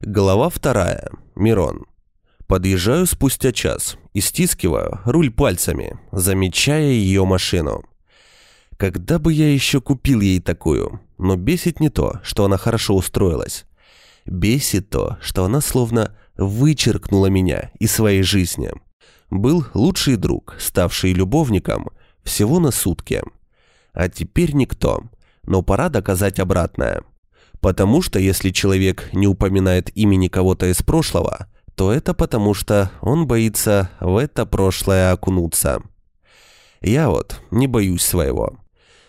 Глава вторая. Мирон. Подъезжаю спустя час и стискиваю руль пальцами, замечая ее машину. Когда бы я еще купил ей такую? Но бесит не то, что она хорошо устроилась. Бесит то, что она словно вычеркнула меня из своей жизни. Был лучший друг, ставший любовником всего на сутки. А теперь никто. Но пора доказать обратное. Потому что если человек не упоминает имени кого-то из прошлого, то это потому что он боится в это прошлое окунуться. Я вот не боюсь своего.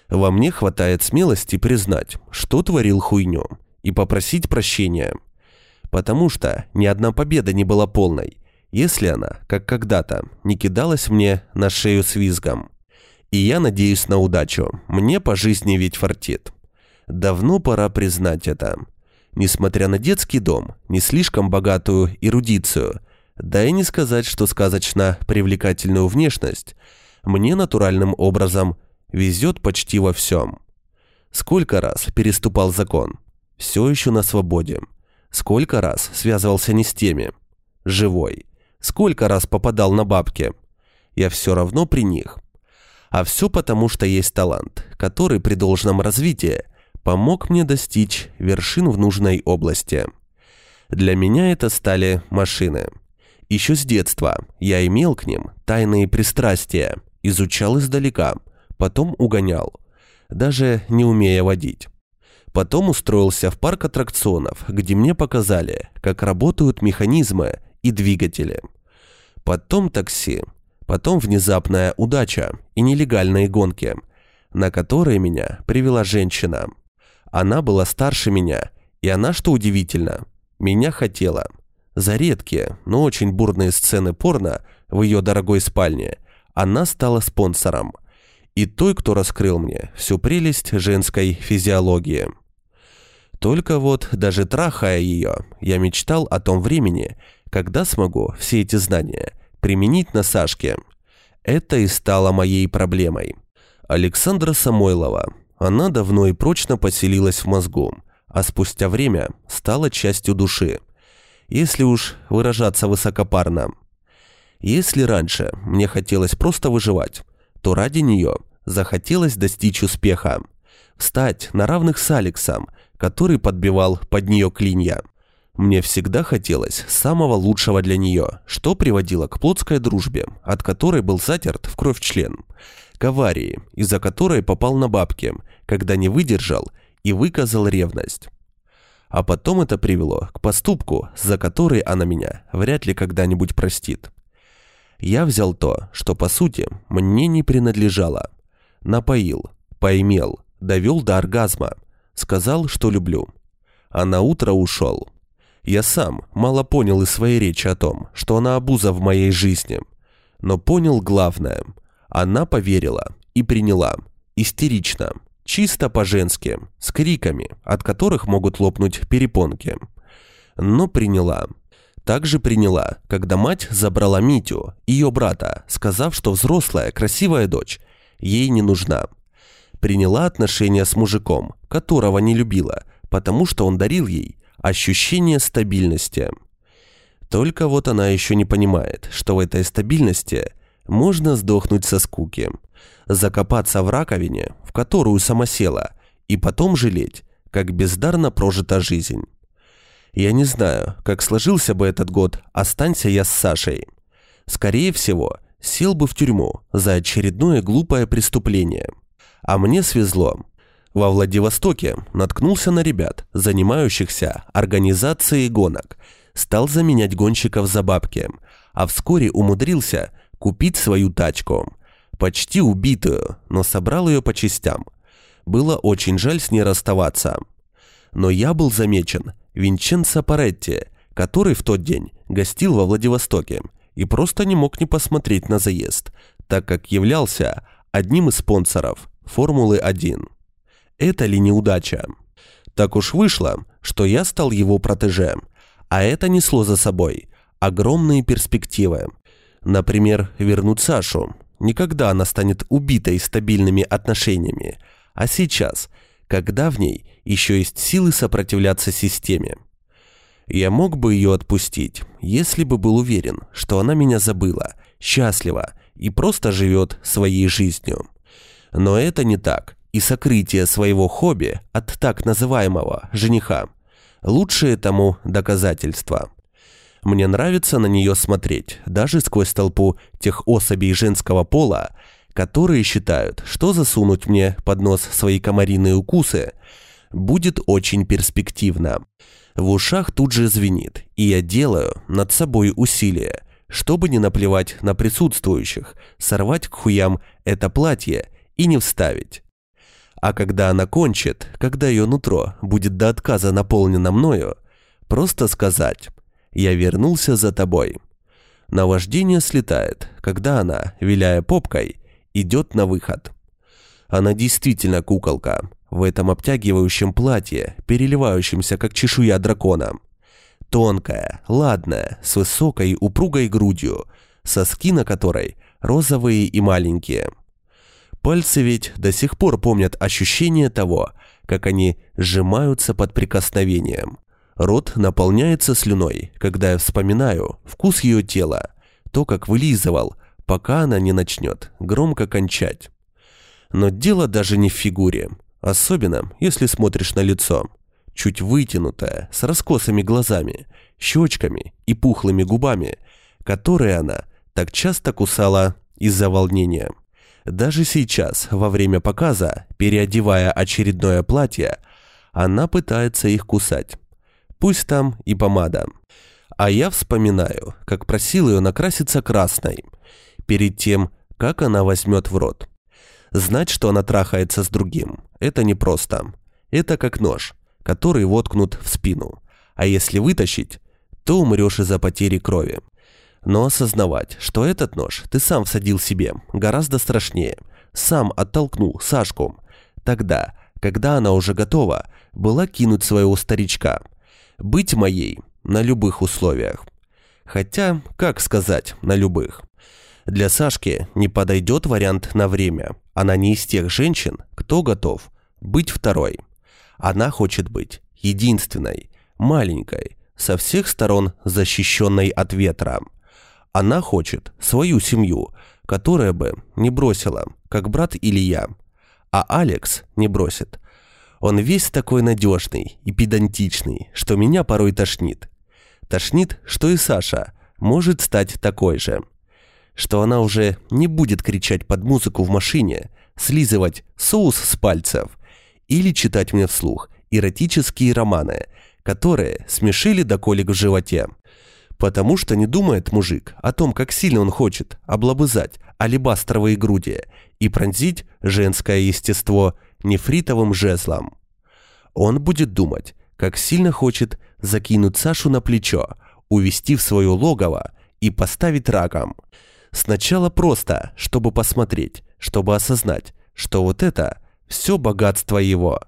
Во мне хватает смелости признать, что творил хуйню, и попросить прощения. Потому что ни одна победа не была полной, если она, как когда-то, не кидалась мне на шею с визгом. И я надеюсь на удачу, мне по жизни ведь фартит. Давно пора признать это. Несмотря на детский дом, не слишком богатую эрудицию, да и не сказать, что сказочно привлекательную внешность, мне натуральным образом везет почти во всем. Сколько раз переступал закон, все еще на свободе. Сколько раз связывался не с теми, живой. Сколько раз попадал на бабки. Я все равно при них. А все потому, что есть талант, который при должном развитии помог мне достичь вершин в нужной области. Для меня это стали машины. Еще с детства я имел к ним тайные пристрастия, изучал издалека, потом угонял, даже не умея водить. Потом устроился в парк аттракционов, где мне показали, как работают механизмы и двигатели. Потом такси, потом внезапная удача и нелегальные гонки, на которые меня привела женщина – она была старше меня, и она, что удивительно, меня хотела. За редкие, но очень бурные сцены порно в ее дорогой спальне она стала спонсором. И той, кто раскрыл мне всю прелесть женской физиологии. Только вот, даже трахая ее, я мечтал о том времени, когда смогу все эти знания применить на Сашке. Это и стало моей проблемой. Александра Самойлова, она давно и прочно поселилась в мозгу, а спустя время стала частью души. Если уж выражаться высокопарно. Если раньше мне хотелось просто выживать, то ради нее захотелось достичь успеха. Встать на равных с Алексом, который подбивал под нее клинья. Мне всегда хотелось самого лучшего для нее, что приводило к плотской дружбе, от которой был затерт в кровь член к аварии, из-за которой попал на бабки, когда не выдержал и выказал ревность. А потом это привело к поступку, за который она меня вряд ли когда-нибудь простит. Я взял то, что по сути мне не принадлежало. Напоил, поимел, довел до оргазма, сказал, что люблю. А на утро ушел. Я сам мало понял из своей речи о том, что она обуза в моей жизни. Но понял главное – она поверила и приняла. Истерично. Чисто по-женски. С криками, от которых могут лопнуть перепонки. Но приняла. Также приняла, когда мать забрала Митю, ее брата, сказав, что взрослая, красивая дочь ей не нужна. Приняла отношения с мужиком, которого не любила, потому что он дарил ей ощущение стабильности. Только вот она еще не понимает, что в этой стабильности можно сдохнуть со скуки, закопаться в раковине, в которую сама села, и потом жалеть, как бездарно прожита жизнь. Я не знаю, как сложился бы этот год, останься я с Сашей. Скорее всего, сел бы в тюрьму за очередное глупое преступление. А мне свезло. Во Владивостоке наткнулся на ребят, занимающихся организацией гонок, стал заменять гонщиков за бабки, а вскоре умудрился купить свою тачку. Почти убитую, но собрал ее по частям. Было очень жаль с ней расставаться. Но я был замечен Винченцо Паретти, который в тот день гостил во Владивостоке и просто не мог не посмотреть на заезд, так как являлся одним из спонсоров Формулы-1. Это ли неудача? Так уж вышло, что я стал его протеже, а это несло за собой огромные перспективы. Например, вернуть Сашу. Никогда она станет убитой стабильными отношениями. А сейчас, когда в ней еще есть силы сопротивляться системе. Я мог бы ее отпустить, если бы был уверен, что она меня забыла, счастлива и просто живет своей жизнью. Но это не так, и сокрытие своего хобби от так называемого жениха – лучшее тому доказательство. Мне нравится на нее смотреть, даже сквозь толпу тех особей женского пола, которые считают, что засунуть мне под нос свои комариные укусы будет очень перспективно. В ушах тут же звенит, и я делаю над собой усилие, чтобы не наплевать на присутствующих, сорвать к хуям это платье и не вставить. А когда она кончит, когда ее нутро будет до отказа наполнено мною, просто сказать «Я вернулся за тобой». Наваждение слетает, когда она, виляя попкой, идет на выход. Она действительно куколка, в этом обтягивающем платье, переливающемся как чешуя дракона. Тонкая, ладная, с высокой упругой грудью, соски на которой розовые и маленькие. Пальцы ведь до сих пор помнят ощущение того, как они сжимаются под прикосновением. Рот наполняется слюной, когда я вспоминаю вкус ее тела, то, как вылизывал, пока она не начнет громко кончать. Но дело даже не в фигуре, особенно если смотришь на лицо. Чуть вытянутое, с раскосыми глазами, щечками и пухлыми губами, которые она так часто кусала из-за волнения. Даже сейчас, во время показа, переодевая очередное платье, она пытается их кусать. Пусть там и помада. А я вспоминаю, как просил ее накраситься красной, перед тем, как она возьмет в рот. Знать, что она трахается с другим, это непросто. Это как нож, который воткнут в спину. А если вытащить, то умрешь из-за потери крови. Но осознавать, что этот нож ты сам всадил себе, гораздо страшнее. Сам оттолкнул Сашку. Тогда, когда она уже готова, была кинуть своего старичка. Быть моей на любых условиях. Хотя, как сказать, на любых. Для Сашки не подойдет вариант на время. Она не из тех женщин, кто готов быть второй. Она хочет быть единственной, маленькой, со всех сторон защищенной от ветра. Она хочет свою семью, которая бы не бросила, как брат или. А Алекс не бросит. Он весь такой надежный и педантичный, что меня порой тошнит. Тошнит, что и Саша может стать такой же. Что она уже не будет кричать под музыку в машине, слизывать соус с пальцев или читать мне вслух эротические романы, которые смешили до колик в животе. Потому что не думает мужик о том, как сильно он хочет облобызать алебастровые груди и пронзить женское естество нефритовым жезлом. Он будет думать, как сильно хочет закинуть Сашу на плечо, увести в свое логово и поставить раком. Сначала просто, чтобы посмотреть, чтобы осознать, что вот это все богатство его,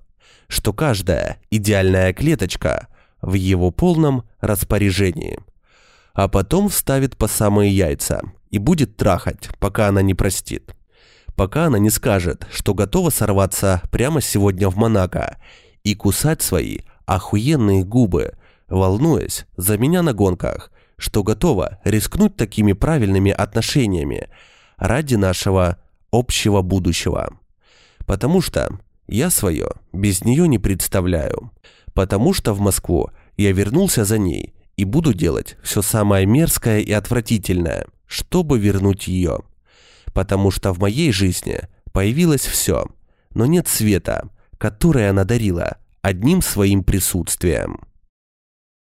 что каждая идеальная клеточка в его полном распоряжении – а потом вставит по самые яйца и будет трахать, пока она не простит. Пока она не скажет, что готова сорваться прямо сегодня в Монако и кусать свои охуенные губы, волнуясь за меня на гонках, что готова рискнуть такими правильными отношениями ради нашего общего будущего. Потому что я свое без нее не представляю. Потому что в Москву я вернулся за ней и буду делать все самое мерзкое и отвратительное, чтобы вернуть ее. Потому что в моей жизни появилось все, но нет света, которое она дарила одним своим присутствием.